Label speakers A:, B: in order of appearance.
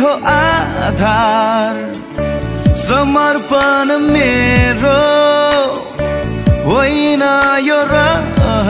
A: हो आधार। समर्पण मेरो होइन यो रहर।